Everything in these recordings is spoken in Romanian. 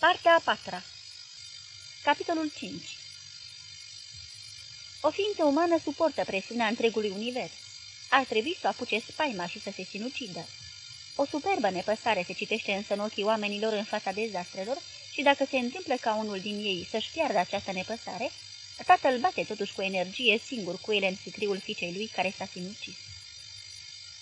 Partea a patra Capitolul 5 O ființă umană suportă presiunea întregului univers. Ar trebui să o apuce spaima și să se sinucidă. O superbă nepăsare se citește însă în ochii oamenilor în fața dezastrelor și dacă se întâmplă ca unul din ei să-și piardă această nepăsare, tatăl bate totuși cu energie singur cu ele în sicriul fiicei lui care s-a sinucis.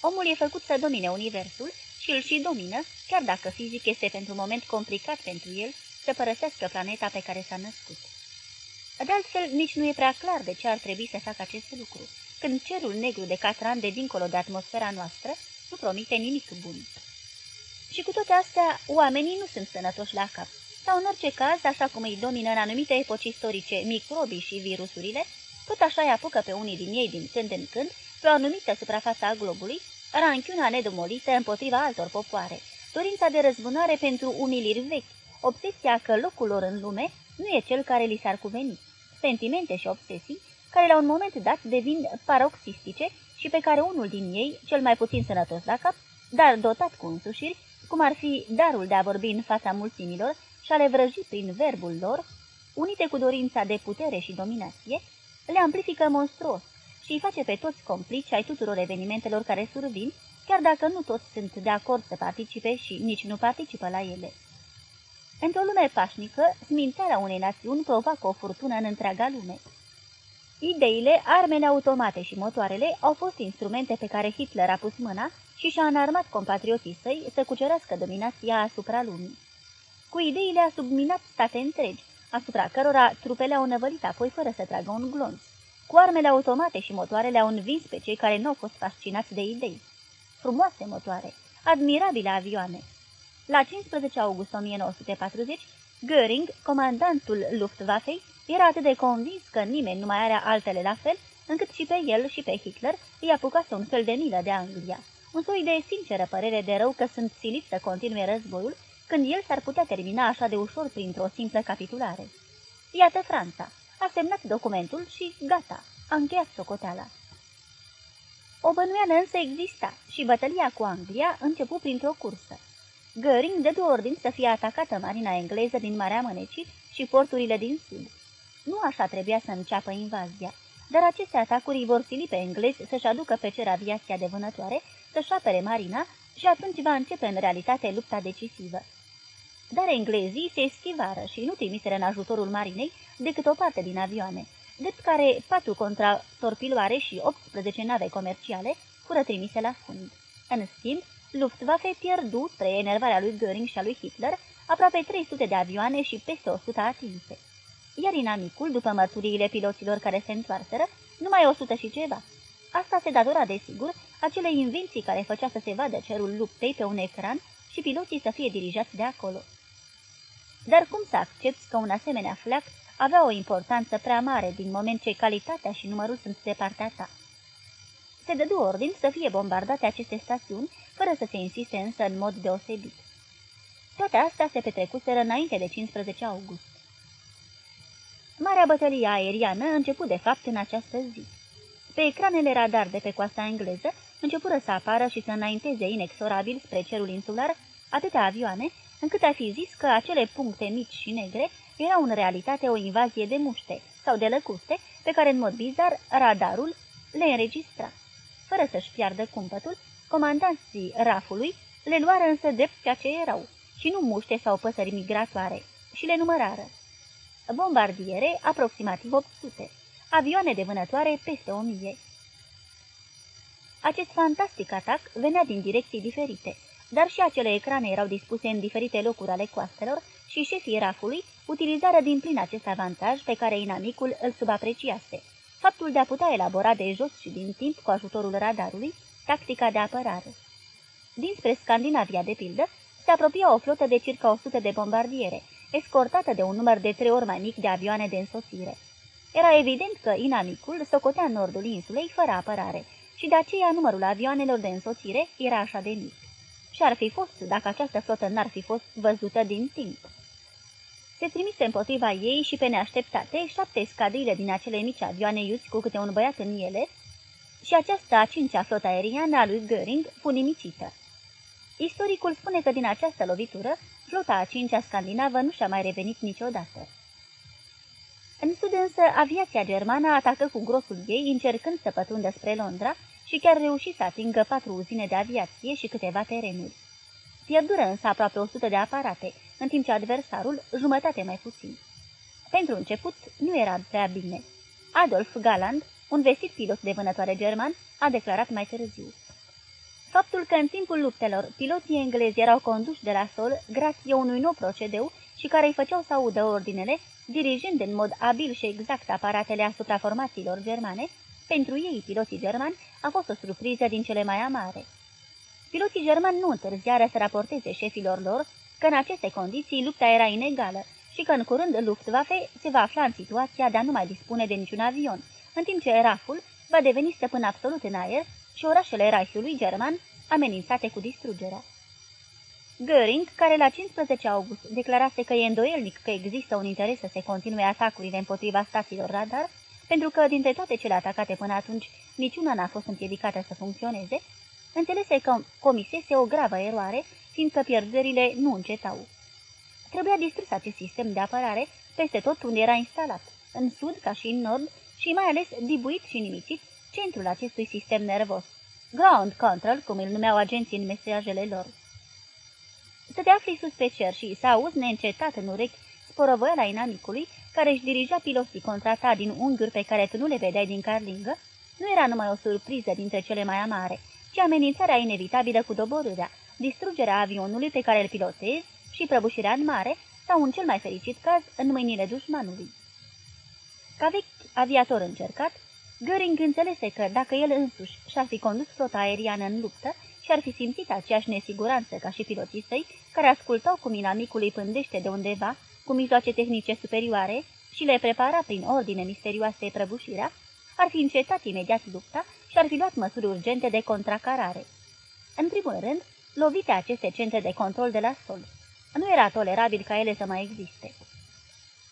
Omul e făcut să domine universul și îl și domină, chiar dacă fizic este pentru moment complicat pentru el să părăsească planeta pe care s-a născut. De altfel, nici nu e prea clar de ce ar trebui să facă acest lucru, când cerul negru de catran de dincolo de atmosfera noastră nu promite nimic bun. Și cu toate astea, oamenii nu sunt sănătoși la cap, sau în orice caz, așa cum îi domină în anumite epoci istorice microbii și virusurile, tot așa îi apucă pe unii din ei din când în când, pe o anumită suprafață a globului, ranchiuna nedomolită împotriva altor popoare, dorința de răzbunare pentru umiliri vechi, obsesia că locul lor în lume nu e cel care li s-ar cuveni, sentimente și obsesii care la un moment dat devin paroxistice și pe care unul din ei, cel mai puțin sănătos la cap, dar dotat cu însușiri, cum ar fi darul de a vorbi în fața mulțimilor și a le vrăji prin verbul lor, unite cu dorința de putere și dominație, le amplifică monstruos și îi face pe toți complici ai tuturor evenimentelor care survin, chiar dacă nu toți sunt de acord să participe și nici nu participă la ele. Într-o lume pașnică, smințarea unei națiuni provoacă o furtună în întreaga lume. Ideile, armele automate și motoarele au fost instrumente pe care Hitler a pus mâna și și-a înarmat compatrioții săi să cucerească dominația asupra lumii. Cu ideile a subminat state întregi, asupra cărora trupele au năvălit apoi fără să tragă un glonț. Cu armele automate și motoarele au învins pe cei care nu au fost fascinați de idei. Frumoase motoare, admirabile avioane. La 15 august 1940, Göring, comandantul Luftwaffe, era atât de convins că nimeni nu mai are altele la fel, încât și pe el și pe Hitler îi apucase un fel de milă de Anglia. Un soi de sinceră părere de rău că sunt silit să continue războiul, când el s-ar putea termina așa de ușor printr-o simplă capitulare. Iată Franța. A semnat documentul și gata, a încheiat socoteala. O bănuială însă exista și bătălia cu Anglia începu printr-o cursă. Göring dădu ordin să fie atacată marina engleză din Marea Mânecii și porturile din sud. Nu așa trebuia să înceapă invazia, dar aceste atacuri vor sili pe englezi să-și aducă pe cer aviația de vânătoare, să-și șapere marina și atunci va începe în realitate lupta decisivă. Dar englezii se eschivară și nu trimiseră în ajutorul marinei decât o parte din avioane, drept care patru contra torpiloare și 18 nave comerciale fură trimise la fund. În schimb, Luftwaffe pierdu, spre enervarea lui Göring și a lui Hitler, aproape 300 de avioane și peste 100 atinse. Iar inamicul, după mărturiile piloților care se întoarseră, numai 100 și ceva. Asta se datora, desigur, acelei invenții care făcea să se vadă cerul luptei pe un ecran și piloții să fie dirijați de acolo. Dar cum să accepti că un asemenea flac avea o importanță prea mare din moment ce calitatea și numărul sunt de partea ta? Se dădu ordin să fie bombardate aceste stațiuni, fără să se insiste însă în mod deosebit. Toate astea se petrecuseră înainte de 15 august. Marea bătălie aeriană a început de fapt în această zi. Pe ecranele radar de pe coasta engleză începură să apară și să înainteze inexorabil spre cerul insular atâtea avioane, încât a fi zis că acele puncte mici și negre erau în realitate o invazie de muște sau de lăcuste pe care, în mod bizar, radarul le înregistra. Fără să-și piardă cumpătul, comandanții rafului le luară însă drept ceea ce erau, și nu muște sau păsări migratoare, și le numărară. Bombardiere aproximativ 800, avioane de vânătoare peste 1000. Acest fantastic atac venea din direcții diferite, dar și acele ecrane erau dispuse în diferite locuri ale coastelor și șefii rafului utilizară din plin acest avantaj pe care inamicul îl subapreciase, faptul de a putea elabora de jos și din timp cu ajutorul radarului tactica de apărare. Dinspre Scandinavia, de pildă, se apropia o flotă de circa 100 de bombardiere, escortată de un număr de trei ori mai mic de avioane de însoțire. Era evident că inamicul socotea nordul insulei fără apărare și de aceea numărul avioanelor de însoțire era așa de mic. Și ar fi fost dacă această flotă n-ar fi fost văzută din timp. Se trimise împotriva ei și pe neașteptate șapte scadrile din acele mici avioane iuți cu câte un băiat în ele și această a cincea flotă aeriană a lui Göring fu nimicită. Istoricul spune că din această lovitură flota a cincea scandinavă nu și-a mai revenit niciodată. În sud însă, aviația germană atacă cu grosul ei, încercând să pătrundă spre Londra și chiar reuși să atingă patru uzine de aviație și câteva terenuri. Pierdură însă aproape 100 de aparate, în timp ce adversarul jumătate mai puțin. Pentru început, nu era prea bine. Adolf Galland, un vestit pilot de vânătoare german, a declarat mai târziu. Faptul că în timpul luptelor piloții englezi erau conduși de la sol grație unui nou procedeu și care îi făceau să audă ordinele, dirijând în mod abil și exact aparatele asupra formațiilor germane, pentru ei, piloții germani, a fost o surpriză din cele mai amare. Piloții germani nu întârziară să raporteze șefilor lor că în aceste condiții lupta era inegală și că în curând Luftwaffe se va afla în situația de a nu mai dispune de niciun avion, în timp ce Raful va deveni stăpân absolut în aer și orașele Reichului german amenințate cu distrugerea. Göring, care la 15 august declarase că e îndoielnic că există un interes să se continue atacurile împotriva stațiilor radar, pentru că dintre toate cele atacate până atunci niciuna n-a fost împiedicată să funcționeze, înțelese că comisese o gravă eroare, fiindcă pierderile nu încetau. Trebuia distrus acest sistem de apărare peste tot unde era instalat, în sud ca și în nord, și mai ales dibuit și nimicit centrul acestui sistem nervos, ground control, cum îl numeau agenții în mesajele lor. Să te afli sus pe cer și să auzi neîncetat în urechi sporovăiala inamicului, care își dirija piloții contra ta din unghiuri pe care tu nu le vedeai din carlingă, nu era numai o surpriză dintre cele mai amare, ci amenințarea inevitabilă cu doborârea, distrugerea avionului pe care îl pilotezi și prăbușirea în mare, sau, în cel mai fericit caz, în mâinile dușmanului. Ca vechi aviator încercat, Göring înțelese că, dacă el însuși și-ar fi condus flota aeriană în luptă și ar fi simțit aceeași nesiguranță ca și piloții săi, care ascultau cum inamicul pândește de undeva, cu mijloace tehnice superioare și le prepara prin ordine misterioase prăbușirea, ar fi încetat imediat lupta și ar fi luat măsuri urgente de contracarare. În primul rând, lovite aceste centre de control de la sol. Nu era tolerabil ca ele să mai existe.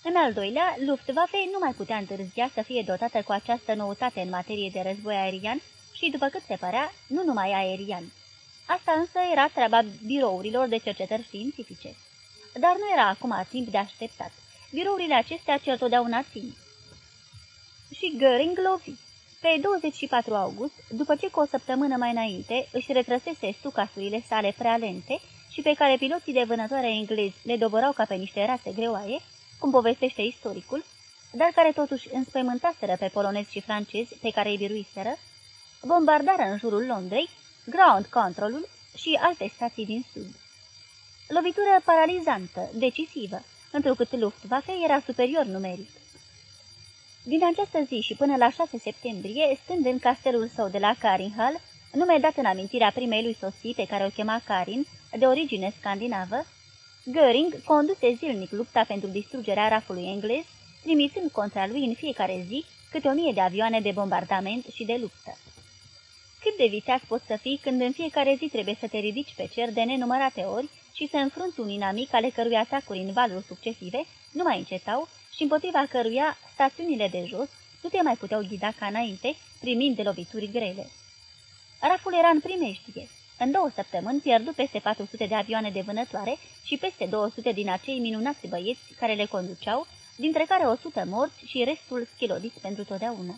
În al doilea, Luftwaffe nu mai putea întârzia să fie dotată cu această noutate în materie de război aerian și, după cât se părea, nu numai aerian. Asta însă era treaba birourilor de cercetări științifice. Dar nu era acum timp de așteptat. Birourile acestea cer totdeauna țin. Și Göring lovi. Pe 24 august, după ce cu o săptămână mai înainte își retrăsese stucasurile sale prea lente și pe care piloții de vânătoare englezi le doborau ca pe niște rase greoaie, cum povestește istoricul, dar care totuși înspăimântaseră pe polonezi și francezi pe care îi biruiseră, bombardară în jurul Londrei, ground controlul și alte stații din sud. Lovitură paralizantă, decisivă, întrucât Luftwaffe era superior numeric. Din această zi și până la 6 septembrie, stând în castelul său de la Carinhal, nume dat în amintirea primei lui soții pe care o chema Karin, de origine scandinavă, Göring conduse zilnic lupta pentru distrugerea rafului englez, trimițând contra lui în fiecare zi câte o mie de avioane de bombardament și de luptă. Cât de viteaz poți să fii când în fiecare zi trebuie să te ridici pe cer de nenumărate ori și să înfrunți un inamic ale cărui atacuri în valuri succesive nu mai încetau și împotriva căruia stațiunile de jos nu te mai puteau ghida ca înainte, primind de lovituri grele. Raful era în primejdie. În două săptămâni pierdu peste 400 de avioane de vânătoare și peste 200 din acei minunați băieți care le conduceau, dintre care 100 morți și restul schilodiți pentru totdeauna.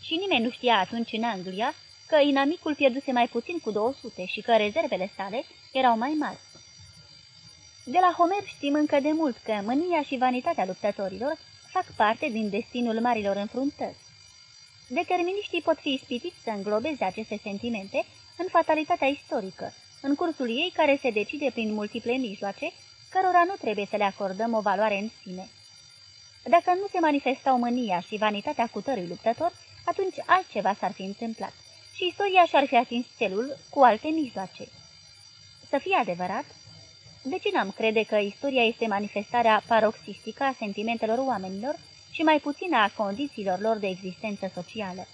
Și nimeni nu știa atunci în Anglia că inamicul pierduse mai puțin cu 200 și că rezervele sale erau mai mari. De la Homer știm încă de mult că mânia și vanitatea luptătorilor fac parte din destinul marilor înfruntări. Deterministii pot fi ispitiți să înglobeze aceste sentimente în fatalitatea istorică, în cursul ei care se decide prin multiple mijloace, cărora nu trebuie să le acordăm o valoare în sine. Dacă nu se manifestau mânia și vanitatea cutărui luptător, atunci altceva s-ar fi întâmplat și istoria și-ar fi atins celul cu alte mijloace. Să fie adevărat, de ce n-am crede că istoria este manifestarea paroxistică a sentimentelor oamenilor și mai puțin a condițiilor lor de existență socială?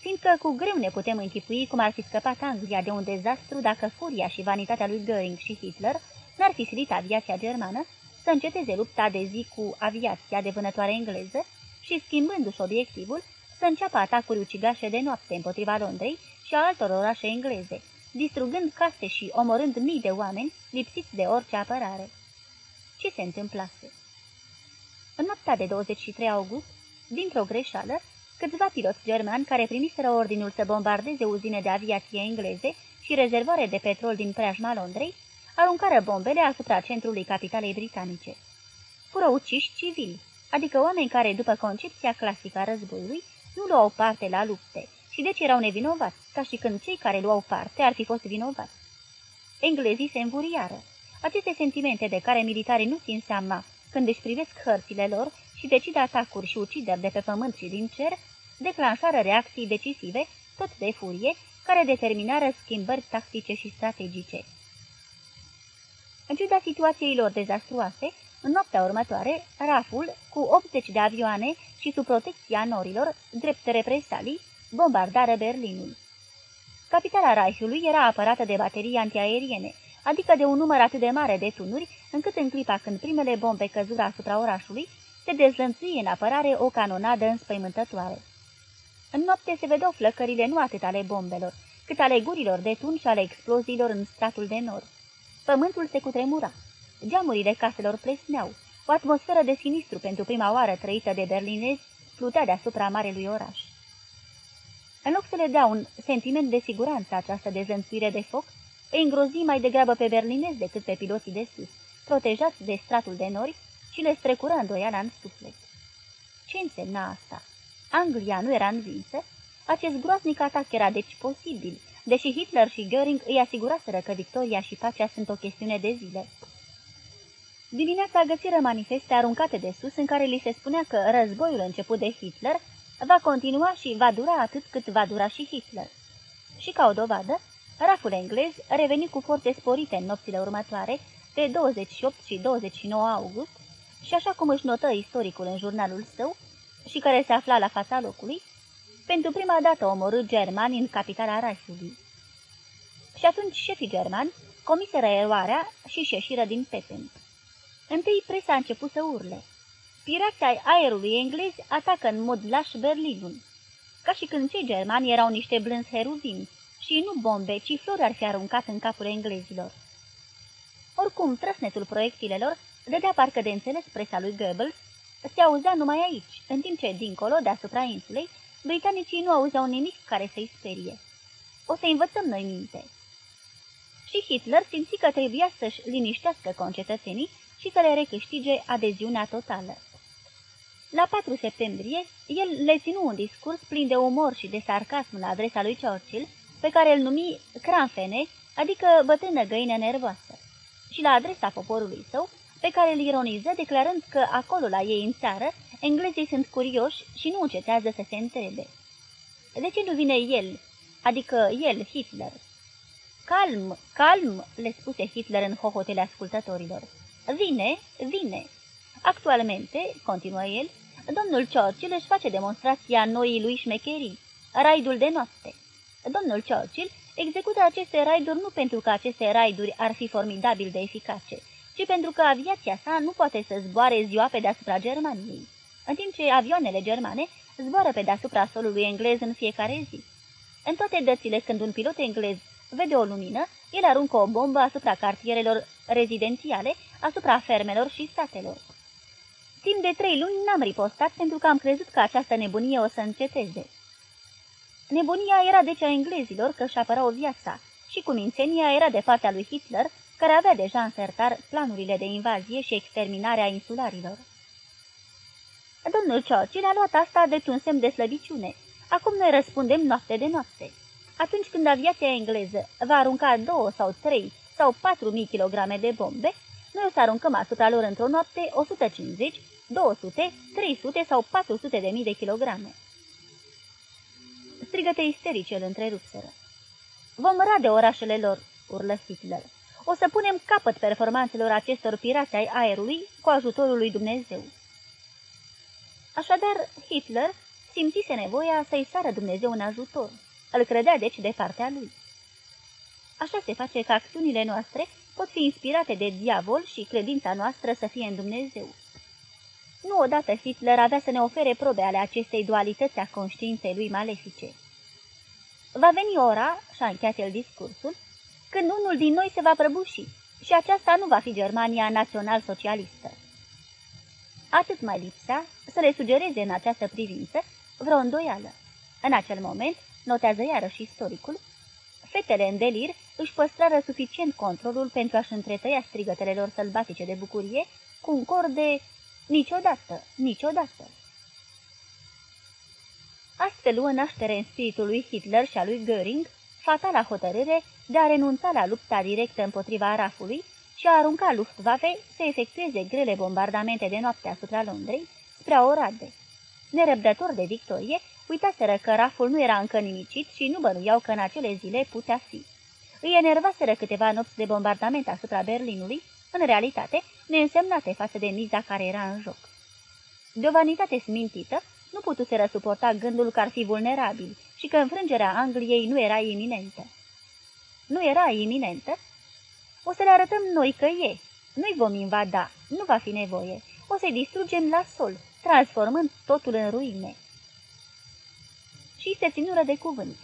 Fiindcă cu greu ne putem închipui cum ar fi scăpat Anglia de un dezastru dacă furia și vanitatea lui Göring și Hitler n-ar fi silit aviația germană să înceteze lupta de zi cu aviația de vânătoare engleză și, schimbându-și obiectivul, să înceapă atacuri ucigașe de noapte împotriva Londrei și a altor orașe engleze, distrugând case și omorând mii de oameni lipsiți de orice apărare. Ce se întâmplase? În noaptea de 23 august, dintr-o greșeală, câțiva piloți germani care primiseră ordinul să bombardeze uzine de aviație engleze și rezervoare de petrol din preajma Londrei, aruncară bombele asupra centrului capitalei britanice. Fură uciși civili, adică oameni care, după concepția clasică a războiului, nu luau parte la lupte și deci erau nevinovați, ca și când cei care luau parte ar fi fost vinovați. Englezii se învuriară. Aceste sentimente de care militarii nu țin seama când își privesc hărțile lor și decid atacuri și ucideri de pe pământ și din cer, declanșară reacții decisive, tot de furie, care determinară schimbări tactice și strategice. În ciuda situației lor dezastruoase, în noaptea următoare, Raful, cu 80 de avioane și sub protecția norilor, drept represalii, bombardară Berlinul. Capitala Reichului era apărată de baterii antiaeriene, adică de un număr atât de mare de tunuri, încât în clipa când primele bombe căzură asupra orașului, se dezlănțuie în apărare o canonadă înspăimântătoare. În noapte se vedeau flăcările nu atât ale bombelor, cât ale gurilor de tun și ale exploziilor în stratul de nord. Pământul se cutremura. Geamurile caselor plesneau. O atmosferă de sinistru pentru prima oară trăită de berlinezi plutea deasupra marelui oraș. În loc să le dea un sentiment de siguranță această dezlănțuire de foc, îi îngrozi mai degrabă pe berlinezi decât pe piloții de sus, protejați de stratul de nori și le strecură îndoiala în suflet. Ce însemna asta? Anglia nu era învinsă? Acest groaznic atac era deci posibil, deși Hitler și Göring îi asiguraseră că victoria și pacea sunt o chestiune de zile. Dimineața găsiră manifeste aruncate de sus în care li se spunea că războiul început de Hitler va continua și va dura atât cât va dura și Hitler. Și ca o dovadă, raful englez reveni cu forțe sporite în nopțile următoare, pe 28 și 29 august, și așa cum își notă istoricul în jurnalul său, și care se afla la fața locului, pentru prima dată omorât germani în capitala Reichului. Și atunci șefii germani comiseră eroarea și șeșiră din Pepen. Întâi presa a început să urle. Pirații ai aerului englez atacă în mod laș Berlinul, ca și când cei germani erau niște blânzi heruvimi și nu bombe, ci flori ar fi aruncat în capul englezilor. Oricum, trăsnetul proiectilelor dădea parcă de înțeles presa lui Goebbels, se auzea numai aici, în timp ce, dincolo, deasupra insulei, britanicii nu auzeau nimic care să-i sperie. O să învățăm noi minte. Și Hitler simți că trebuia să-și liniștească concetățenii și să le recâștige adeziunea totală. La 4 septembrie, el le ținu un discurs plin de umor și de sarcasm la adresa lui Churchill, pe care îl numi cranfene, adică bătrână găină nervoasă, și la adresa poporului său, pe care îl ironiză declarând că acolo la ei în țară, englezii sunt curioși și nu încetează să se întrebe. De ce nu vine el, adică el, Hitler? Calm, calm, le spuse Hitler în hohotele ascultătorilor. Vine, vine. Actualmente, continuă el, domnul Churchill își face demonstrația noii lui șmecherii, raidul de noapte. Domnul Churchill execută aceste raiduri nu pentru că aceste raiduri ar fi formidabil de eficace, ci pentru că aviația sa nu poate să zboare ziua pe deasupra Germaniei, în timp ce avioanele germane zboară pe deasupra solului englez în fiecare zi. În toate dățile când un pilot englez vede o lumină, el aruncă o bombă asupra cartierelor rezidențiale, asupra fermelor și statelor. Timp de trei luni n-am ripostat pentru că am crezut că această nebunie o să înceteze. Nebunia era deci a englezilor că își apărau viața și cumințenia era de partea lui Hitler, care avea deja în sertar planurile de invazie și exterminare a insularilor. Domnul Churchill a luat asta de un semn de slăbiciune. Acum noi răspundem noapte de noapte. Atunci când aviația engleză va arunca două sau trei sau patru mii kilograme de bombe, noi o să aruncăm asupra lor într-o noapte 150, 200, 300 sau 400 de mii de kilograme. Strigăte isterice îl întrerupseră. Vom rade orașele lor, urlă Hitler. O să punem capăt performanțelor acestor pirați ai aerului cu ajutorul lui Dumnezeu. Așadar, Hitler simțise nevoia să-i sară Dumnezeu în ajutor. Îl credea deci de partea lui. Așa se face că acțiunile noastre pot fi inspirate de diavol și credința noastră să fie în Dumnezeu. Nu odată Hitler avea să ne ofere probe ale acestei dualități a conștiinței lui malefice. Va veni ora, și-a încheiat el discursul, când unul din noi se va prăbuși și aceasta nu va fi Germania național-socialistă. Atât mai lipsea să le sugereze în această privință vreo îndoială. În acel moment, notează iarăși istoricul, fetele în delir își păstrară suficient controlul pentru a-și întretăia strigătele lor sălbatice de bucurie cu un cor de niciodată, niciodată. Astfel luă naștere în spiritul lui Hitler și a lui Göring fatala hotărâre de a renunța la lupta directă împotriva rafului și a arunca Luftwaffe să efectueze grele bombardamente de noapte asupra Londrei spre Orade. Nerăbdător de victorie, uitaseră că raful nu era încă nimicit și nu bănuiau că în acele zile putea fi. Îi enervaseră câteva nopți de bombardament asupra Berlinului, în realitate neînsemnate față de miza care era în joc. De o vanitate smintită, nu putuseră suporta gândul că ar fi vulnerabil și că înfrângerea Angliei nu era iminentă. Nu era iminentă? O să le arătăm noi că e. Nu-i vom invada, nu va fi nevoie. O să-i distrugem la sol, transformând totul în ruine. Și se ținură de cuvânt.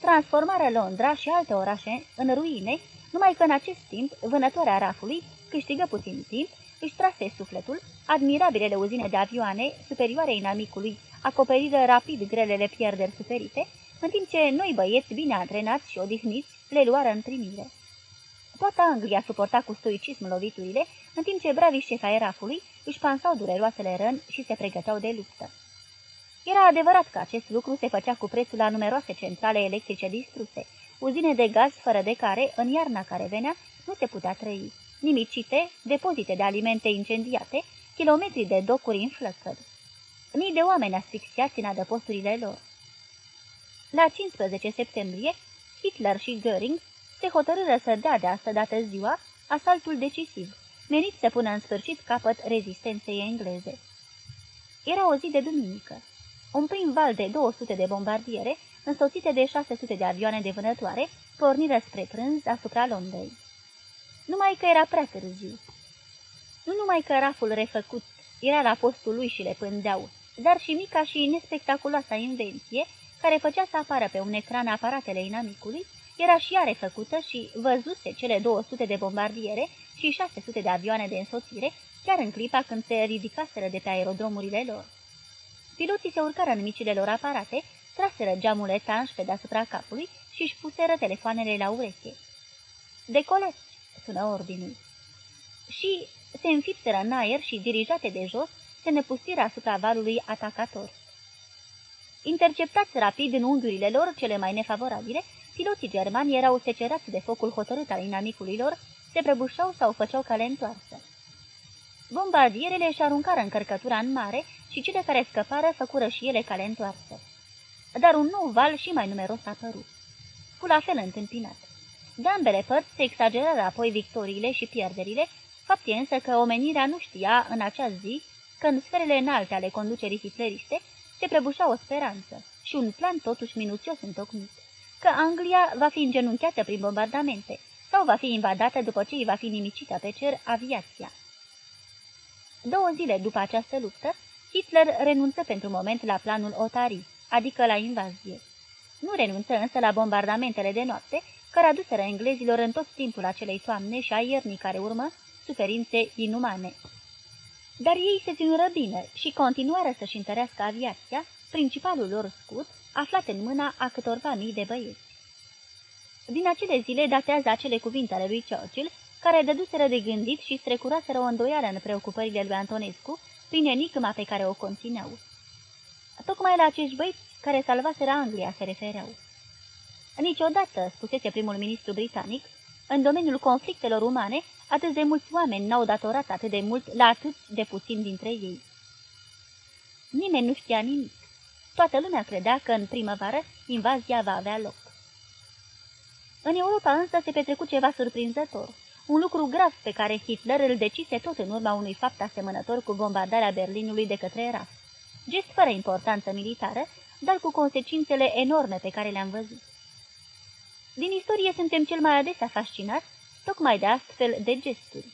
Transformarea Londra și alte orașe în ruine, numai că în acest timp vânătoarea rafului câștigă puțin timp, își trase sufletul, admirabilele uzine de avioane superioare inamicului acoperiră rapid grelele pierderi suferite, în timp ce noi băieți bine antrenați și odihniți le luară în primire. Toată Anglia suporta cu stoicism loviturile, în timp ce bravii șefi aerafului își pansau dureroasele răni și se pregăteau de luptă. Era adevărat că acest lucru se făcea cu prețul la numeroase centrale electrice distruse, uzine de gaz fără de care, în iarna care venea, nu se putea trăi, nimicite, depozite de alimente incendiate, kilometri de docuri în flăcări. Mii de oameni asfixiați în adăposturile lor. La 15 septembrie, Hitler și Göring se hotărâră să dea de asta dată ziua asaltul decisiv, menit să pună în sfârșit capăt rezistenței engleze. Era o zi de duminică. Un prim val de 200 de bombardiere, însoțite de 600 de avioane de vânătoare, porniră spre prânz asupra Londrei. Numai că era prea târziu. Nu numai că raful refăcut era la postul lui și le pândeau, dar și mica și nespectaculoasa invenție, care făcea să apară pe un ecran aparatele inamicului, era și ea refăcută și văzuse cele 200 de bombardiere și 600 de avioane de însoțire, chiar în clipa când se ridicaseră de pe aerodromurile lor. Piloții se urcară în micile lor aparate, traseră geamul etanș pe deasupra capului și își puseră telefoanele la ureche. Decolați, sună ordinul. Și se înfipseră în aer și, dirijate de jos, se năpustiră asupra valului atacator. Interceptați rapid în unghiurile lor cele mai nefavorabile, piloții germani erau secerați de focul hotărât al inamicului lor, se prăbușau sau făceau cale întoarsă. Bombardierele își aruncară încărcătura în mare și cele care scăpară făcură și ele cale întoarsă. Dar un nou val și mai numeros a apărut. Fu la fel întâmpinat. De ambele părți se exagerară apoi victoriile și pierderile, fapt e însă că omenirea nu știa în acea zi că în sferele înalte ale conducerii hitleriste se prăbușea o speranță și un plan totuși minuțios întocmit, că Anglia va fi îngenunchiată prin bombardamente sau va fi invadată după ce îi va fi nimicită pe cer aviația. Două zile după această luptă, Hitler renunță pentru moment la planul Otari, adică la invazie. Nu renunță însă la bombardamentele de noapte, care aduseră englezilor în tot timpul acelei toamne și a iernii care urmă suferințe inumane. Dar ei se ținură bine și continuară să-și întărească aviația, principalul lor scut, aflat în mâna a câtorva mii de băieți. Din acele zile datează acele cuvinte ale lui Churchill, care dăduseră de gândit și strecuraseră o îndoială în preocupările lui Antonescu, prin enigma pe care o conțineau. Tocmai la acești băieți care salvaseră Anglia se refereau. Niciodată, spusese primul ministru britanic, în domeniul conflictelor umane, atât de mulți oameni n-au datorat atât de mult la atât de puțin dintre ei. Nimeni nu știa nimic. Toată lumea credea că în primăvară invazia va avea loc. În Europa însă se petrecu ceva surprinzător, un lucru grav pe care Hitler îl decise tot în urma unui fapt asemănător cu bombardarea Berlinului de către RAF. Gest fără importanță militară, dar cu consecințele enorme pe care le-am văzut. Din istorie suntem cel mai adesea fascinați tocmai de astfel de gesturi.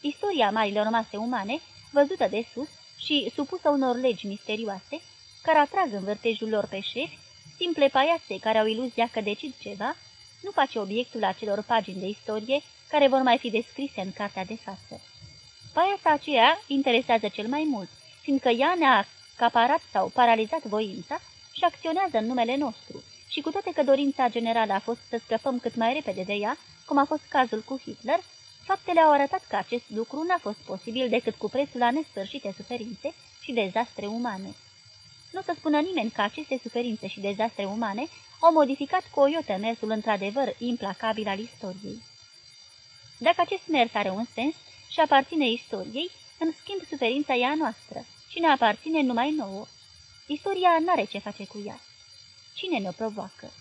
Istoria marilor mase umane, văzută de sus și supusă unor legi misterioase, care atrag în vârtejul lor pe șefi, simple paiațe care au iluzia că decid ceva, nu face obiectul acelor pagini de istorie care vor mai fi descrise în cartea de față. Paiasa aceea interesează cel mai mult, fiindcă ea ne-a caparat sau paralizat voința și acționează în numele nostru, și cu toate că dorința generală a fost să scăpăm cât mai repede de ea, cum a fost cazul cu Hitler, faptele au arătat că acest lucru n-a fost posibil decât cu prețul la nesfârșite suferințe și dezastre umane. Nu să spună nimeni că aceste suferințe și dezastre umane au modificat cu o iotă mersul într-adevăr implacabil al istoriei. Dacă acest mers are un sens și aparține istoriei, în schimb suferința e a noastră și ne aparține numai nouă. Istoria n-are ce face cu ea. Cine ne provoacă?